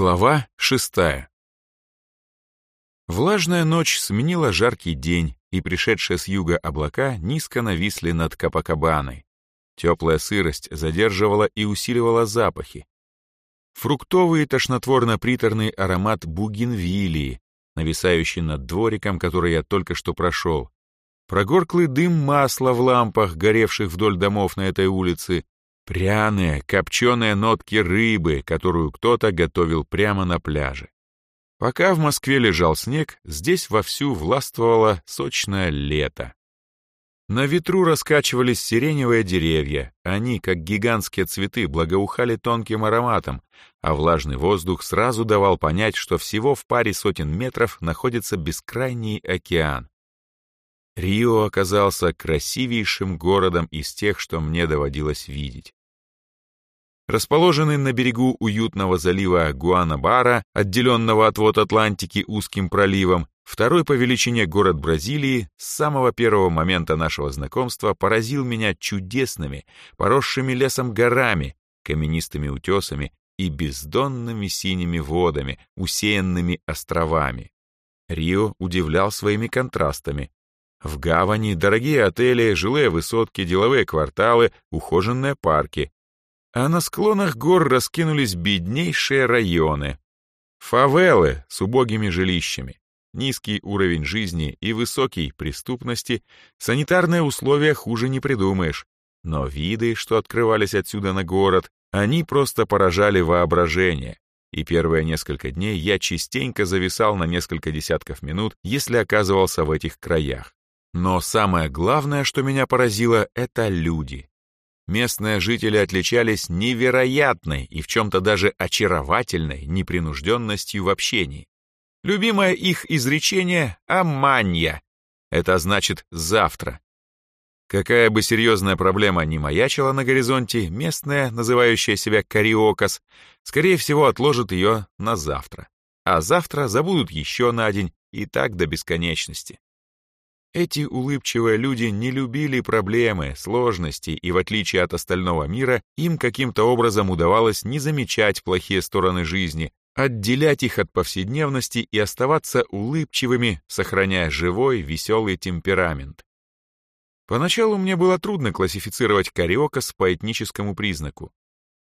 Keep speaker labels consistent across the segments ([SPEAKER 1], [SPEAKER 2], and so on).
[SPEAKER 1] Глава шестая. Влажная ночь сменила жаркий день, и пришедшие с юга облака низко нависли над Капакабаной. Теплая сырость задерживала и усиливала запахи. Фруктовый тошнотворно-приторный аромат бугенвилии, нависающий над двориком, который я только что прошел. Прогорклый дым масла в лампах, горевших вдоль домов на этой улице, Пряные, копченые нотки рыбы, которую кто-то готовил прямо на пляже. Пока в Москве лежал снег, здесь вовсю властвовало сочное лето. На ветру раскачивались сиреневые деревья, они, как гигантские цветы, благоухали тонким ароматом, а влажный воздух сразу давал понять, что всего в паре сотен метров находится бескрайний океан. Рио оказался красивейшим городом из тех, что мне доводилось видеть. Расположенный на берегу уютного залива Гуанабара, отделенного от вод Атлантики узким проливом, второй по величине город Бразилии с самого первого момента нашего знакомства поразил меня чудесными, поросшими лесом горами, каменистыми утесами и бездонными синими водами, усеянными островами. Рио удивлял своими контрастами. В гавани дорогие отели, жилые высотки, деловые кварталы, ухоженные парки, а на склонах гор раскинулись беднейшие районы. Фавелы с убогими жилищами, низкий уровень жизни и высокий преступности, санитарные условия хуже не придумаешь. Но виды, что открывались отсюда на город, они просто поражали воображение. И первые несколько дней я частенько зависал на несколько десятков минут, если оказывался в этих краях. Но самое главное, что меня поразило, это люди местные жители отличались невероятной и в чем-то даже очаровательной непринужденностью в общении. Любимое их изречение «аманья» — это значит «завтра». Какая бы серьезная проблема ни маячила на горизонте, местная, называющая себя Кариокас, скорее всего отложит ее на завтра. А завтра забудут еще на день и так до бесконечности. Эти улыбчивые люди не любили проблемы, сложности, и в отличие от остального мира, им каким-то образом удавалось не замечать плохие стороны жизни, отделять их от повседневности и оставаться улыбчивыми, сохраняя живой, веселый темперамент. Поначалу мне было трудно классифицировать кариокас по этническому признаку.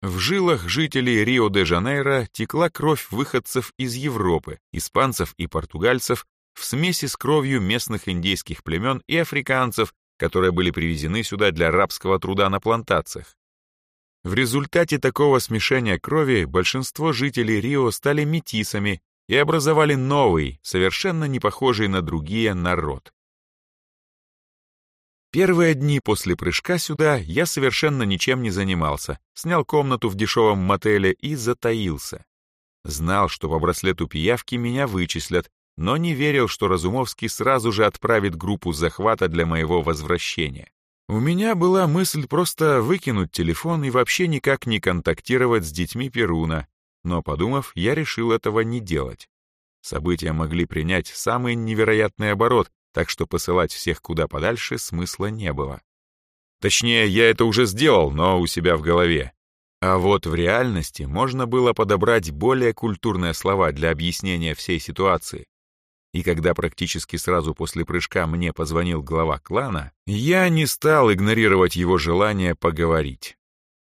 [SPEAKER 1] В жилах жителей Рио-де-Жанейро текла кровь выходцев из Европы, испанцев и португальцев, в смеси с кровью местных индейских племен и африканцев, которые были привезены сюда для рабского труда на плантациях. В результате такого смешения крови большинство жителей Рио стали метисами и образовали новый, совершенно не похожий на другие народ. Первые дни после прыжка сюда я совершенно ничем не занимался, снял комнату в дешевом мотеле и затаился. Знал, что по браслету пиявки меня вычислят, но не верил, что Разумовский сразу же отправит группу захвата для моего возвращения. У меня была мысль просто выкинуть телефон и вообще никак не контактировать с детьми Перуна, но, подумав, я решил этого не делать. События могли принять самый невероятный оборот, так что посылать всех куда подальше смысла не было. Точнее, я это уже сделал, но у себя в голове. А вот в реальности можно было подобрать более культурные слова для объяснения всей ситуации. И когда практически сразу после прыжка мне позвонил глава клана, я не стал игнорировать его желание поговорить.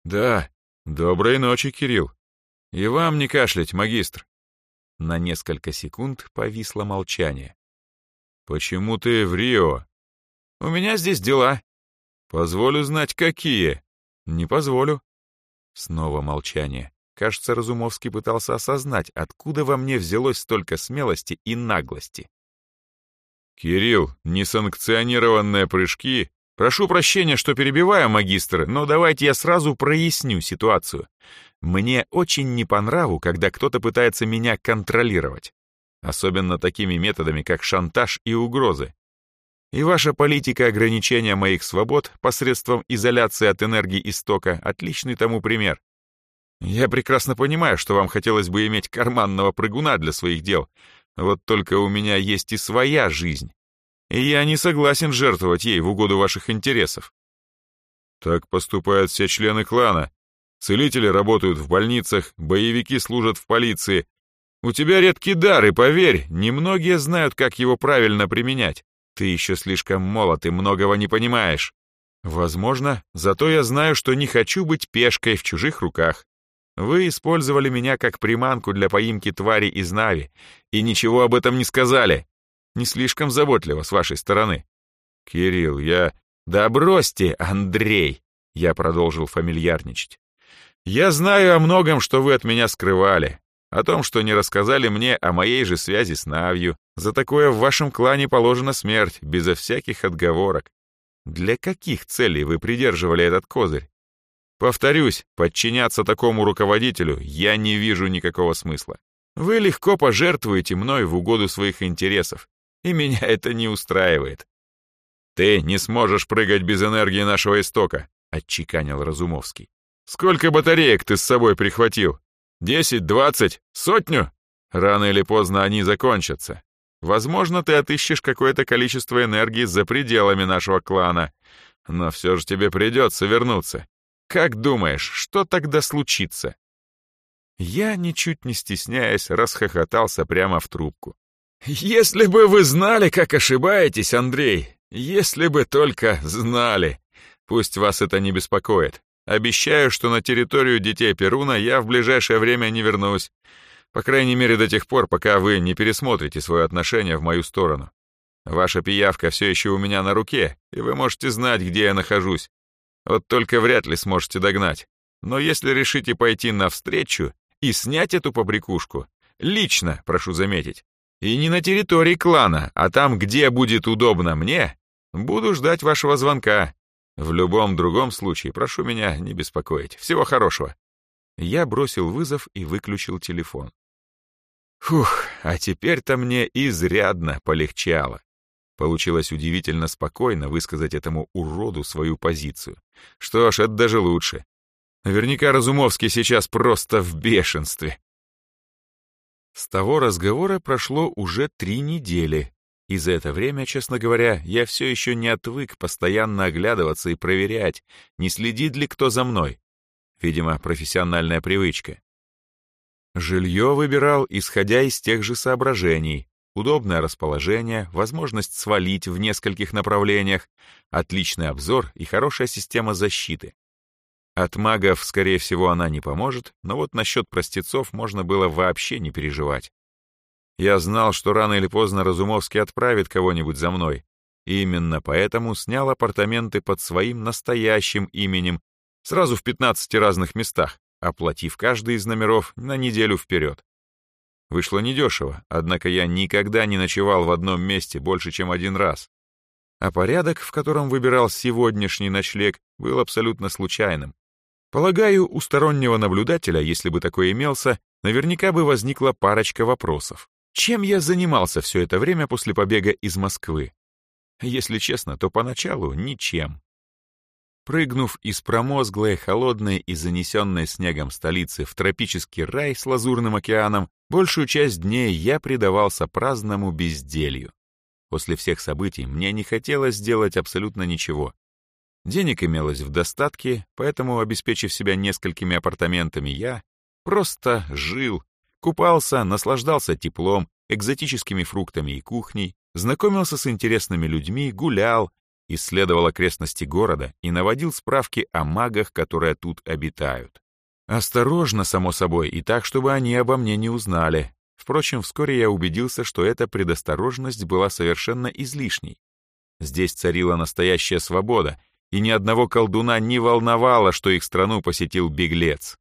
[SPEAKER 1] «Да, доброй ночи, Кирилл. И вам не кашлять, магистр». На несколько секунд повисло молчание. «Почему ты в Рио?» «У меня здесь дела». «Позволю знать, какие?» «Не позволю». Снова молчание. Кажется, Разумовский пытался осознать, откуда во мне взялось столько смелости и наглости. «Кирилл, несанкционированные прыжки...» «Прошу прощения, что перебиваю, магистр, но давайте я сразу проясню ситуацию. Мне очень не по нраву, когда кто-то пытается меня контролировать. Особенно такими методами, как шантаж и угрозы. И ваша политика ограничения моих свобод посредством изоляции от энергии истока — отличный тому пример. Я прекрасно понимаю, что вам хотелось бы иметь карманного прыгуна для своих дел, вот только у меня есть и своя жизнь, и я не согласен жертвовать ей в угоду ваших интересов. Так поступают все члены клана. Целители работают в больницах, боевики служат в полиции. У тебя редкий дар, и поверь, немногие знают, как его правильно применять. Ты еще слишком молод и многого не понимаешь. Возможно, зато я знаю, что не хочу быть пешкой в чужих руках. Вы использовали меня как приманку для поимки твари из Нави, и ничего об этом не сказали. Не слишком заботливо с вашей стороны. Кирилл, я... Да бросьте, Андрей! Я продолжил фамильярничать. Я знаю о многом, что вы от меня скрывали. О том, что не рассказали мне о моей же связи с Навью. За такое в вашем клане положена смерть, безо всяких отговорок. Для каких целей вы придерживали этот козырь? Повторюсь, подчиняться такому руководителю я не вижу никакого смысла. Вы легко пожертвуете мной в угоду своих интересов, и меня это не устраивает. Ты не сможешь прыгать без энергии нашего истока, отчеканил Разумовский. Сколько батареек ты с собой прихватил? Десять, двадцать, сотню? Рано или поздно они закончатся. Возможно, ты отыщешь какое-то количество энергии за пределами нашего клана, но все же тебе придется вернуться. Как думаешь, что тогда случится?» Я, ничуть не стесняясь, расхохотался прямо в трубку. «Если бы вы знали, как ошибаетесь, Андрей, если бы только знали. Пусть вас это не беспокоит. Обещаю, что на территорию детей Перуна я в ближайшее время не вернусь. По крайней мере, до тех пор, пока вы не пересмотрите свое отношение в мою сторону. Ваша пиявка все еще у меня на руке, и вы можете знать, где я нахожусь. Вот только вряд ли сможете догнать. Но если решите пойти навстречу и снять эту побрякушку, лично, прошу заметить, и не на территории клана, а там, где будет удобно мне, буду ждать вашего звонка. В любом другом случае, прошу меня не беспокоить. Всего хорошего. Я бросил вызов и выключил телефон. Фух, а теперь-то мне изрядно полегчало. Получилось удивительно спокойно высказать этому уроду свою позицию. Что ж, это даже лучше. Наверняка Разумовский сейчас просто в бешенстве. С того разговора прошло уже три недели, и за это время, честно говоря, я все еще не отвык постоянно оглядываться и проверять, не следит ли кто за мной. Видимо, профессиональная привычка. Жилье выбирал, исходя из тех же соображений. Удобное расположение, возможность свалить в нескольких направлениях, отличный обзор и хорошая система защиты. От магов, скорее всего, она не поможет, но вот насчет простецов можно было вообще не переживать. Я знал, что рано или поздно Разумовский отправит кого-нибудь за мной. И именно поэтому снял апартаменты под своим настоящим именем сразу в 15 разных местах, оплатив каждый из номеров на неделю вперед. Вышло недешево, однако я никогда не ночевал в одном месте больше, чем один раз. А порядок, в котором выбирал сегодняшний ночлег, был абсолютно случайным. Полагаю, у стороннего наблюдателя, если бы такой имелся, наверняка бы возникла парочка вопросов. Чем я занимался все это время после побега из Москвы? Если честно, то поначалу ничем. Прыгнув из промозглой, холодной и занесенной снегом столицы в тропический рай с лазурным океаном, большую часть дней я предавался праздному безделью. После всех событий мне не хотелось делать абсолютно ничего. Денег имелось в достатке, поэтому, обеспечив себя несколькими апартаментами, я просто жил, купался, наслаждался теплом, экзотическими фруктами и кухней, знакомился с интересными людьми, гулял, исследовал окрестности города и наводил справки о магах, которые тут обитают. Осторожно, само собой, и так, чтобы они обо мне не узнали. Впрочем, вскоре я убедился, что эта предосторожность была совершенно излишней. Здесь царила настоящая свобода, и ни одного колдуна не волновало, что их страну посетил беглец.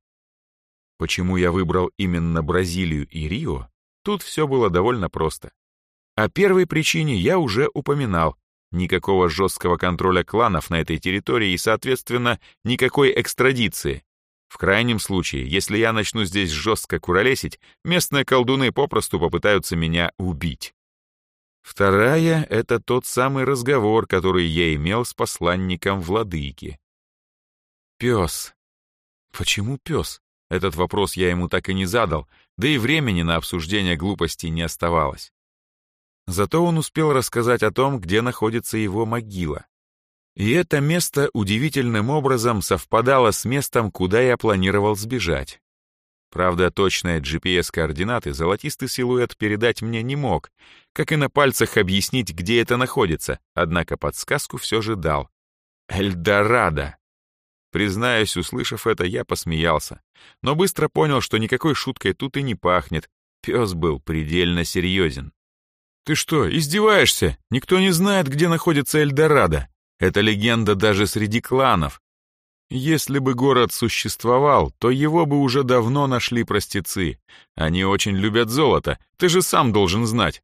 [SPEAKER 1] Почему я выбрал именно Бразилию и Рио, тут все было довольно просто. О первой причине я уже упоминал, Никакого жесткого контроля кланов на этой территории и, соответственно, никакой экстрадиции. В крайнем случае, если я начну здесь жестко куролесить, местные колдуны попросту попытаются меня убить. Вторая — это тот самый разговор, который я имел с посланником владыки. Пес. Почему пес? Этот вопрос я ему так и не задал, да и времени на обсуждение глупостей не оставалось. Зато он успел рассказать о том, где находится его могила. И это место удивительным образом совпадало с местом, куда я планировал сбежать. Правда, точные GPS-координаты золотистый силуэт передать мне не мог, как и на пальцах объяснить, где это находится, однако подсказку все же дал. Эльдорадо! Признаюсь, услышав это, я посмеялся, но быстро понял, что никакой шуткой тут и не пахнет. Пес был предельно серьезен. «Ты что, издеваешься? Никто не знает, где находится Эльдорадо. Это легенда даже среди кланов. Если бы город существовал, то его бы уже давно нашли простецы. Они очень любят золото, ты же сам должен знать.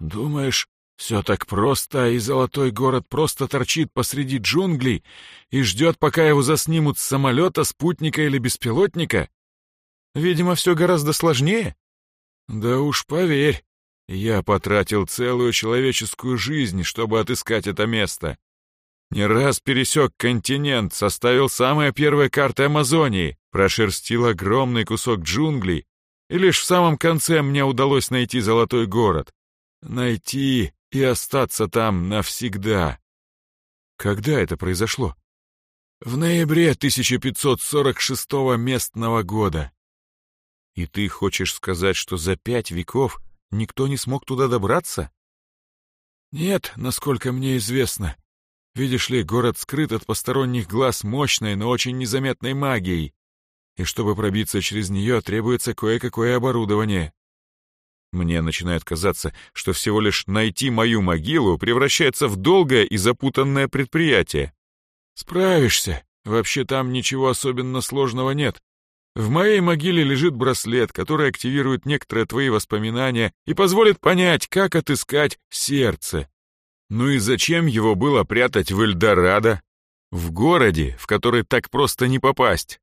[SPEAKER 1] Думаешь, все так просто, и золотой город просто торчит посреди джунглей и ждет, пока его заснимут с самолета, спутника или беспилотника? Видимо, все гораздо сложнее. Да уж поверь, я потратил целую человеческую жизнь, чтобы отыскать это место. Не раз пересек континент, составил самые первые карты Амазонии, прошерстил огромный кусок джунглей, и лишь в самом конце мне удалось найти золотой город. Найти и остаться там навсегда. Когда это произошло? В ноябре 1546 местного года. И ты хочешь сказать, что за пять веков никто не смог туда добраться? Нет, насколько мне известно. Видишь ли, город скрыт от посторонних глаз мощной, но очень незаметной магией. И чтобы пробиться через нее, требуется кое-какое оборудование. Мне начинает казаться, что всего лишь найти мою могилу превращается в долгое и запутанное предприятие. Справишься. Вообще там ничего особенно сложного нет. В моей могиле лежит браслет, который активирует некоторые твои воспоминания и позволит понять, как отыскать сердце. Ну и зачем его было прятать в Эльдорадо? В городе, в который так просто не попасть.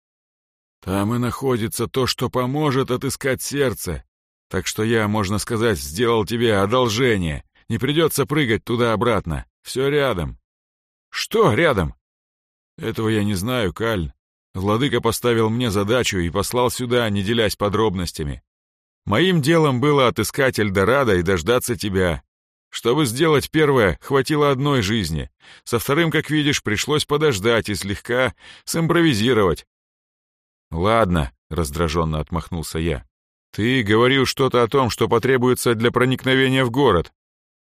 [SPEAKER 1] Там и находится то, что поможет отыскать сердце. Так что я, можно сказать, сделал тебе одолжение. Не придется прыгать туда-обратно. Все рядом. Что рядом? Этого я не знаю, Каль. Владыка поставил мне задачу и послал сюда, не делясь подробностями. Моим делом было отыскать Эльдорадо и дождаться тебя. Чтобы сделать первое, хватило одной жизни. Со вторым, как видишь, пришлось подождать и слегка симпровизировать. «Ладно», — раздраженно отмахнулся я. «Ты говорил что-то о том, что потребуется для проникновения в город».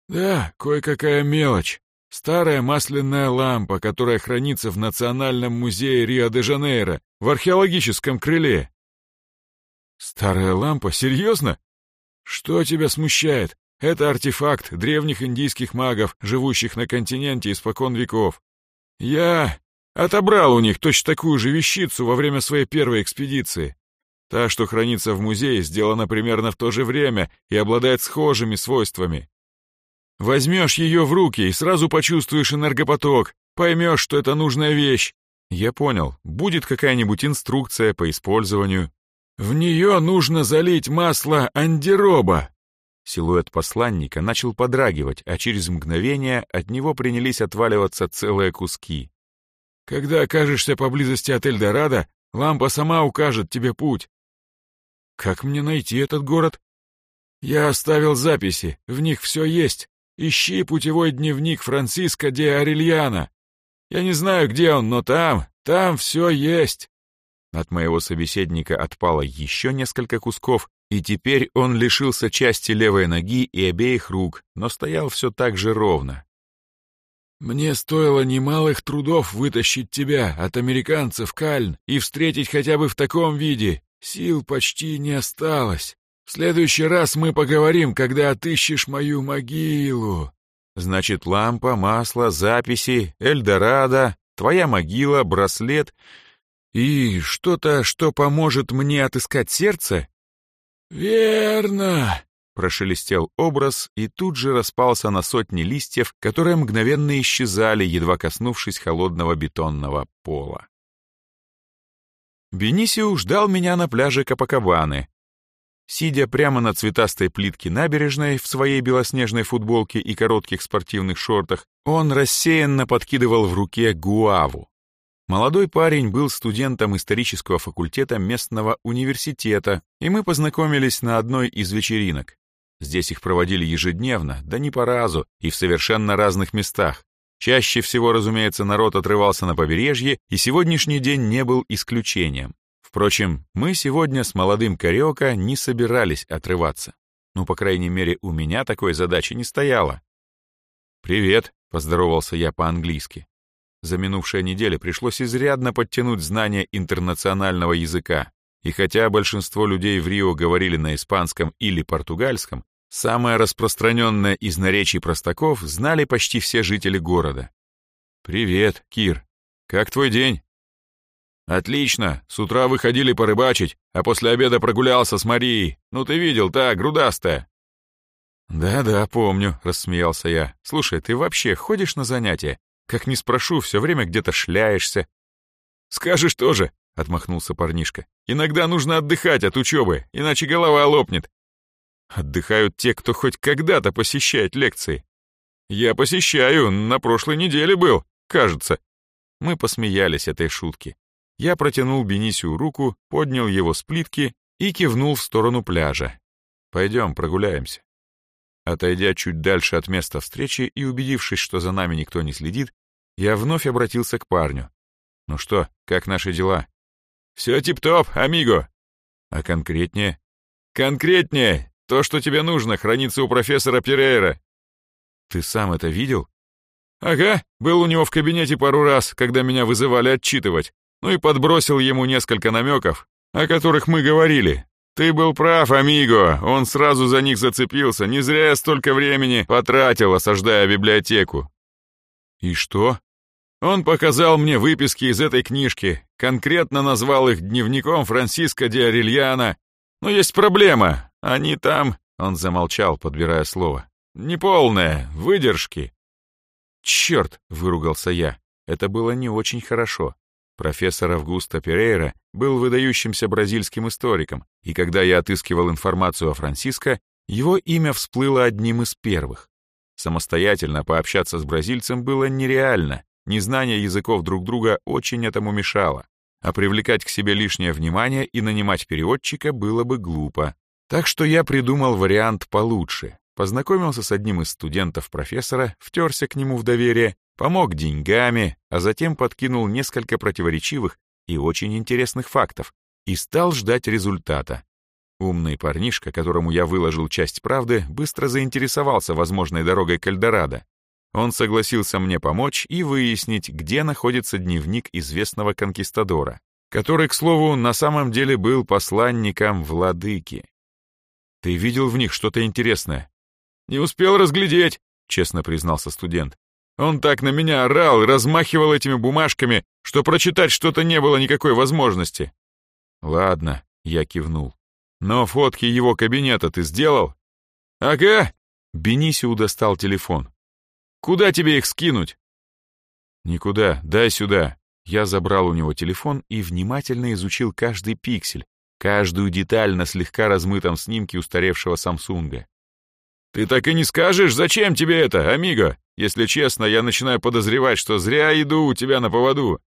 [SPEAKER 1] «Да, кое-какая мелочь. Старая масляная лампа, которая хранится в Национальном музее Рио-де-Жанейро, в археологическом крыле». «Старая лампа? Серьезно? Что тебя смущает? Это артефакт древних индийских магов, живущих на континенте испокон веков. Я отобрал у них точно такую же вещицу во время своей первой экспедиции. Та, что хранится в музее, сделана примерно в то же время и обладает схожими свойствами. Возьмешь ее в руки и сразу почувствуешь энергопоток, поймешь, что это нужная вещь. Я понял, будет какая-нибудь инструкция по использованию. В нее нужно залить масло андероба, Силуэт посланника начал подрагивать, а через мгновение от него принялись отваливаться целые куски. «Когда окажешься поблизости от Эльдорадо, лампа сама укажет тебе путь». «Как мне найти этот город?» «Я оставил записи, в них все есть. Ищи путевой дневник Франциско де Арельяна. Я не знаю, где он, но там, там все есть». От моего собеседника отпало еще несколько кусков, и теперь он лишился части левой ноги и обеих рук, но стоял все так же ровно. «Мне стоило немалых трудов вытащить тебя от американцев, Кальн, и встретить хотя бы в таком виде. Сил почти не осталось. В следующий раз мы поговорим, когда отыщешь мою могилу». «Значит, лампа, масло, записи, Эльдорадо, твоя могила, браслет и что-то, что поможет мне отыскать сердце?» «Верно!» — прошелестел образ и тут же распался на сотни листьев, которые мгновенно исчезали, едва коснувшись холодного бетонного пола. Бенисиу ждал меня на пляже Капакабаны. Сидя прямо на цветастой плитке набережной в своей белоснежной футболке и коротких спортивных шортах, он рассеянно подкидывал в руке гуаву. Молодой парень был студентом исторического факультета местного университета, и мы познакомились на одной из вечеринок. Здесь их проводили ежедневно, да не по разу, и в совершенно разных местах. Чаще всего, разумеется, народ отрывался на побережье, и сегодняшний день не был исключением. Впрочем, мы сегодня с молодым Кариока не собирались отрываться. Ну, по крайней мере, у меня такой задачи не стояло. «Привет», — поздоровался я по-английски. За минувшие недели пришлось изрядно подтянуть знания интернационального языка, и хотя большинство людей в Рио говорили на испанском или португальском, самое распространенное из наречий простаков знали почти все жители города. «Привет, Кир. Как твой день?» «Отлично. С утра выходили порыбачить, а после обеда прогулялся с Марией. Ну ты видел, та, грудастая». «Да-да, помню», — рассмеялся я. «Слушай, ты вообще ходишь на занятия? Как не спрошу, все время где-то шляешься». «Скажешь тоже», — отмахнулся парнишка. «Иногда нужно отдыхать от учебы, иначе голова лопнет». «Отдыхают те, кто хоть когда-то посещает лекции». «Я посещаю, на прошлой неделе был, кажется». Мы посмеялись этой шутки. Я протянул Бенисию руку, поднял его с плитки и кивнул в сторону пляжа. «Пойдем, прогуляемся». Отойдя чуть дальше от места встречи и убедившись, что за нами никто не следит, я вновь обратился к парню. «Ну что, как наши дела?» «Все тип-топ, амиго!» «А конкретнее?» «Конкретнее! То, что тебе нужно, хранится у профессора Перейра». «Ты сам это видел?» «Ага, был у него в кабинете пару раз, когда меня вызывали отчитывать. Ну и подбросил ему несколько намеков, о которых мы говорили. Ты был прав, амиго, он сразу за них зацепился, не зря я столько времени потратил, осаждая библиотеку». «И что?» Он показал мне выписки из этой книжки, конкретно назвал их дневником Франциско де Орельяна. Но есть проблема, они там...» Он замолчал, подбирая слово. «Неполное, выдержки». «Черт!» — выругался я. Это было не очень хорошо. Профессор Августо Перейра был выдающимся бразильским историком, и когда я отыскивал информацию о Франциско, его имя всплыло одним из первых. Самостоятельно пообщаться с бразильцем было нереально, Незнание языков друг друга очень этому мешало, а привлекать к себе лишнее внимание и нанимать переводчика было бы глупо. Так что я придумал вариант получше. Познакомился с одним из студентов профессора, втерся к нему в доверие, помог деньгами, а затем подкинул несколько противоречивых и очень интересных фактов и стал ждать результата. Умный парнишка, которому я выложил часть правды, быстро заинтересовался возможной дорогой к Эльдорадо он согласился мне помочь и выяснить, где находится дневник известного конкистадора, который, к слову, на самом деле был посланником владыки. «Ты видел в них что-то интересное?» «Не успел разглядеть», — честно признался студент. «Он так на меня орал размахивал этими бумажками, что прочитать что-то не было никакой возможности». «Ладно», — я кивнул. «Но фотки его кабинета ты сделал?» «Ага». Бенисиу достал телефон. Куда тебе их скинуть?» «Никуда, дай сюда». Я забрал у него телефон и внимательно изучил каждый пиксель, каждую деталь на слегка размытом снимке устаревшего Самсунга. «Ты так и не скажешь, зачем тебе это, амиго? Если честно, я начинаю подозревать, что зря иду у тебя на поводу».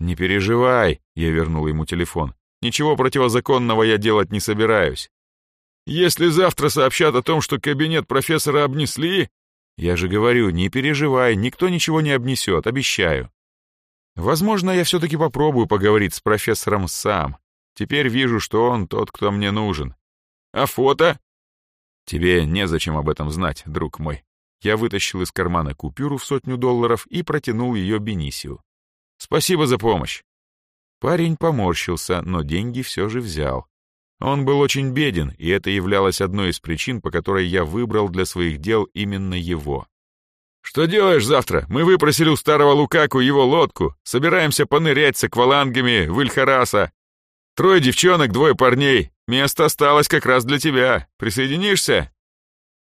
[SPEAKER 1] «Не переживай», — я вернул ему телефон. «Ничего противозаконного я делать не собираюсь». «Если завтра сообщат о том, что кабинет профессора обнесли, я же говорю, не переживай, никто ничего не обнесет, обещаю. Возможно, я все-таки попробую поговорить с профессором сам. Теперь вижу, что он тот, кто мне нужен. А фото? Тебе незачем об этом знать, друг мой. Я вытащил из кармана купюру в сотню долларов и протянул ее Бенисию. Спасибо за помощь. Парень поморщился, но деньги все же взял. Он был очень беден, и это являлось одной из причин, по которой я выбрал для своих дел именно его. «Что делаешь завтра? Мы выпросили у старого Лукаку его лодку. Собираемся понырять с аквалангами в Ильхараса. Трое девчонок, двое парней. Место осталось как раз для тебя. Присоединишься?»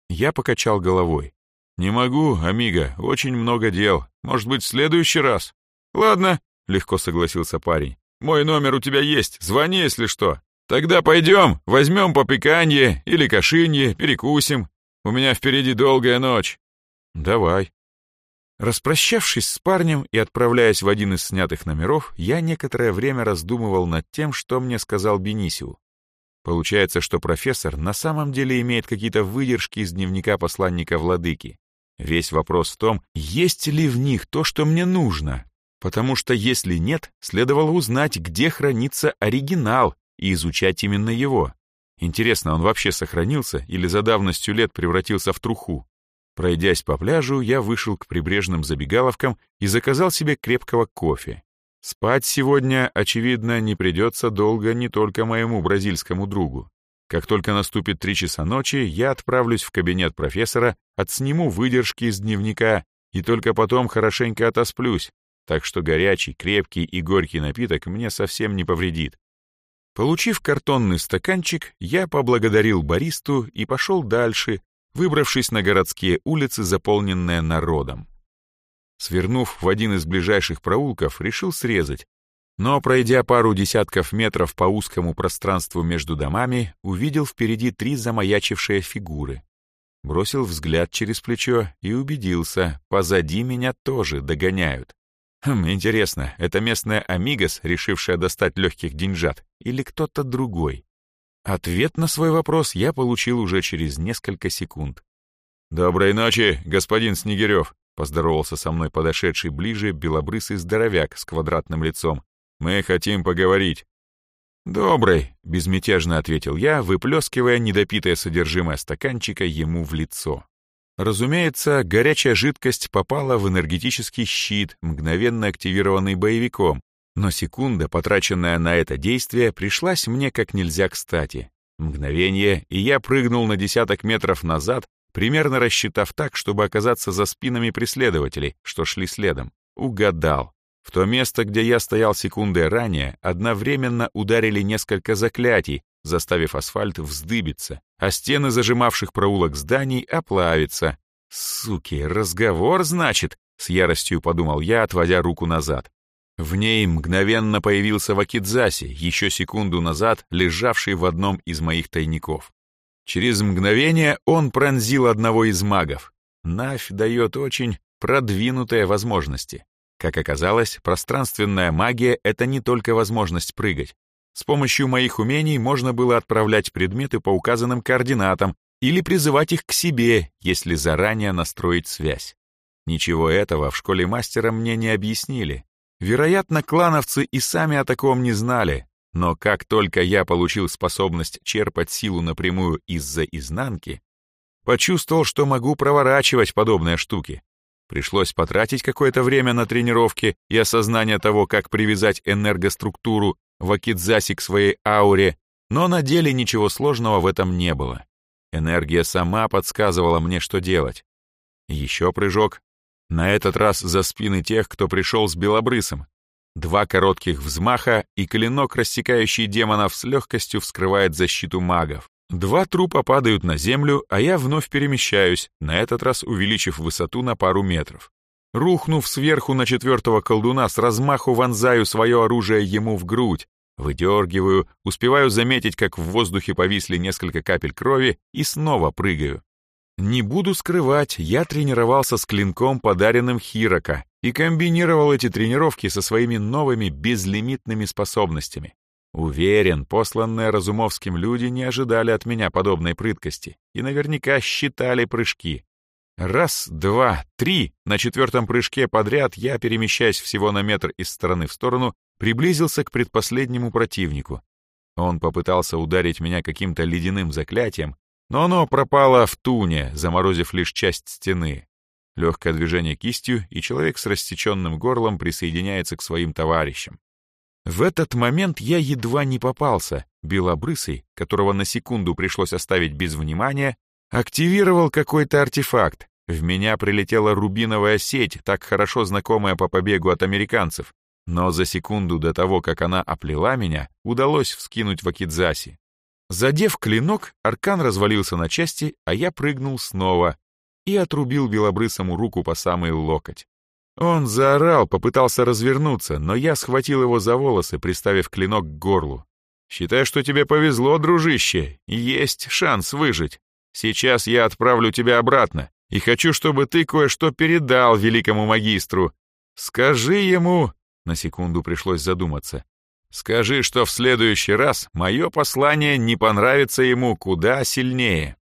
[SPEAKER 1] Я покачал головой. «Не могу, Амиго, очень много дел. Может быть, в следующий раз?» «Ладно», — легко согласился парень. «Мой номер у тебя есть. Звони, если что. «Тогда пойдем, возьмем по пиканье или кашинье, перекусим. У меня впереди долгая ночь». «Давай». Распрощавшись с парнем и отправляясь в один из снятых номеров, я некоторое время раздумывал над тем, что мне сказал Бенисиу. Получается, что профессор на самом деле имеет какие-то выдержки из дневника посланника владыки. Весь вопрос в том, есть ли в них то, что мне нужно. Потому что если нет, следовало узнать, где хранится оригинал, и изучать именно его. Интересно, он вообще сохранился или за давностью лет превратился в труху? Пройдясь по пляжу, я вышел к прибрежным забегаловкам и заказал себе крепкого кофе. Спать сегодня, очевидно, не придется долго не только моему бразильскому другу. Как только наступит три часа ночи, я отправлюсь в кабинет профессора, отсниму выдержки из дневника и только потом хорошенько отосплюсь, так что горячий, крепкий и горький напиток мне совсем не повредит. Получив картонный стаканчик, я поблагодарил баристу и пошел дальше, выбравшись на городские улицы, заполненные народом. Свернув в один из ближайших проулков, решил срезать, но, пройдя пару десятков метров по узкому пространству между домами, увидел впереди три замаячившие фигуры. Бросил взгляд через плечо и убедился, позади меня тоже догоняют. Хм, интересно, это местная Амигос, решившая достать легких деньжат, или кто-то другой? Ответ на свой вопрос я получил уже через несколько секунд. «Доброй ночи, господин Снегирев», — поздоровался со мной подошедший ближе белобрысый здоровяк с квадратным лицом. «Мы хотим поговорить». «Добрый», — безмятежно ответил я, выплескивая недопитое содержимое стаканчика ему в лицо. Разумеется, горячая жидкость попала в энергетический щит, мгновенно активированный боевиком, но секунда, потраченная на это действие, пришлась мне как нельзя кстати. Мгновение, и я прыгнул на десяток метров назад, примерно рассчитав так, чтобы оказаться за спинами преследователей, что шли следом. Угадал. В то место, где я стоял секунды ранее, одновременно ударили несколько заклятий, заставив асфальт вздыбиться, а стены зажимавших проулок зданий оплавиться. «Суки, разговор, значит?» — с яростью подумал я, отводя руку назад. В ней мгновенно появился Вакидзаси, еще секунду назад лежавший в одном из моих тайников. Через мгновение он пронзил одного из магов. Навь дает очень продвинутые возможности. Как оказалось, пространственная магия — это не только возможность прыгать. С помощью моих умений можно было отправлять предметы по указанным координатам или призывать их к себе, если заранее настроить связь. Ничего этого в школе мастера мне не объяснили. Вероятно, клановцы и сами о таком не знали, но как только я получил способность черпать силу напрямую из-за изнанки, почувствовал, что могу проворачивать подобные штуки. Пришлось потратить какое-то время на тренировки и осознание того, как привязать энергоструктуру Вакидзаси к своей ауре, но на деле ничего сложного в этом не было. Энергия сама подсказывала мне, что делать. Еще прыжок. На этот раз за спины тех, кто пришел с белобрысом. Два коротких взмаха, и клинок, рассекающий демонов, с легкостью вскрывает защиту магов. Два трупа падают на землю, а я вновь перемещаюсь, на этот раз увеличив высоту на пару метров. Рухнув сверху на четвертого колдуна, с размаху вонзаю свое оружие ему в грудь, выдергиваю, успеваю заметить, как в воздухе повисли несколько капель крови и снова прыгаю. Не буду скрывать, я тренировался с клинком, подаренным Хирока, и комбинировал эти тренировки со своими новыми безлимитными способностями. Уверен, посланные Разумовским люди не ожидали от меня подобной прыткости и наверняка считали прыжки. Раз, два, три. На четвертом прыжке подряд я, перемещаясь всего на метр из стороны в сторону, приблизился к предпоследнему противнику. Он попытался ударить меня каким-то ледяным заклятием, но оно пропало в туне, заморозив лишь часть стены. Легкое движение кистью, и человек с рассеченным горлом присоединяется к своим товарищам. В этот момент я едва не попался. Белобрысый, которого на секунду пришлось оставить без внимания, Активировал какой-то артефакт. В меня прилетела рубиновая сеть, так хорошо знакомая по побегу от американцев. Но за секунду до того, как она оплела меня, удалось вскинуть Вакидзаси. Задев клинок, аркан развалился на части, а я прыгнул снова и отрубил белобрысому руку по самый локоть. Он заорал, попытался развернуться, но я схватил его за волосы, приставив клинок к горлу. «Считай, что тебе повезло, дружище, есть шанс выжить. Сейчас я отправлю тебя обратно, и хочу, чтобы ты кое-что передал великому магистру. Скажи ему...» На секунду пришлось задуматься. «Скажи, что в следующий раз мое послание не понравится ему куда сильнее».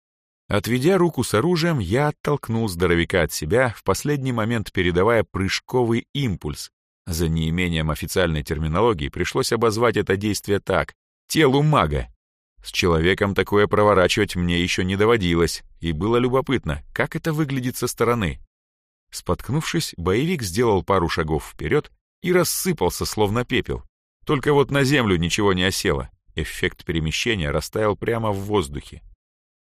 [SPEAKER 1] Отведя руку с оружием, я оттолкнул здоровяка от себя, в последний момент передавая прыжковый импульс. За неимением официальной терминологии пришлось обозвать это действие так — телу мага. С человеком такое проворачивать мне еще не доводилось, и было любопытно, как это выглядит со стороны. Споткнувшись, боевик сделал пару шагов вперед и рассыпался, словно пепел. Только вот на землю ничего не осело. Эффект перемещения растаял прямо в воздухе.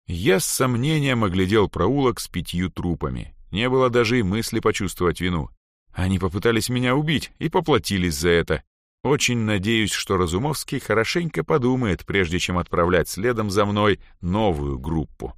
[SPEAKER 1] Я с сомнением оглядел проулок с пятью трупами. Не было даже и мысли почувствовать вину. Они попытались меня убить и поплатились за это. Очень надеюсь, что Разумовский хорошенько подумает, прежде чем отправлять следом за мной новую группу.